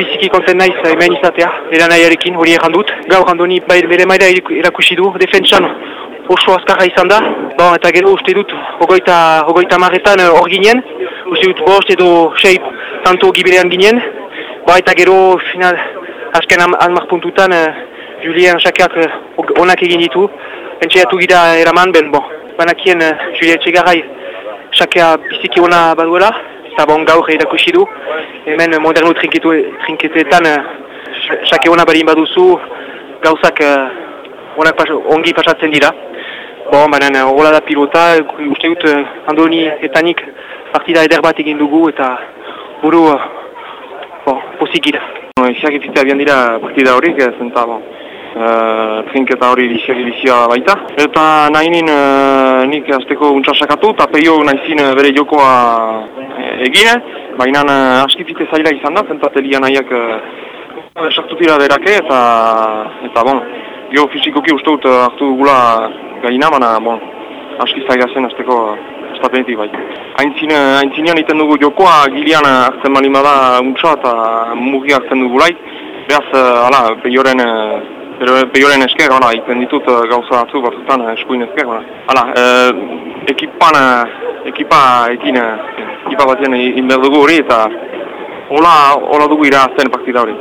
Biziki konten naiz hemen izatea, eran hori erran dut. Gaur handoni bai, bere maida erakusi du, defentsan oso azkarra izan da. Bon, eta gero uste dut, ogoita, ogoita marretan hor ginen. Uste dut bost edo sei tanto gibilean ginen. Ba, eta gero final, azken almar puntutan, uh, Julien Xakeak uh, onak egin ditu. Entxeatu gira eraman, ben, bon, banakien uh, Julien Txegarai Xakea biziki ona baduela. Eta bon, gaur erakusi du. Hemen modernu trinketetan xake uh, ona barin baduzu, gauzak uh, onak pas, ongi pasatzen dira. Bon, baina hola da pilota, uste dut Andoni etanik partida eder bat egin dugu eta buru bon, posik gira. Isiak izitea bian dira partida horik, zenta bon. Uh, trinketa hori isiak ibizioa baita. Eta nahi nin, uh, nik azteko untxasakatu, eta peio nahizin bere jokoa egine, baina uh, askipite zaila izan da, zentatelia nahiak uh, sartu dira derake, eta, eta bon, jo fizikoki uste dut hartu dugula gaina, baina bon, aski zaila zen azteko estapenetik bai. Aintzinean iten dugu jokoa, gilian hartzen bali bada untsa eta mugi hartzen dugu lai, behaz, uh, ala, peioren, uh, peioren esker, ala, iten ditut uh, gauza batzu batzutan uh, eskuin esker, ala, uh, ekipan, uh, ekipa ekin, ekipa batien inberdugu hori eta hola, hola dugu ira zen partida hori.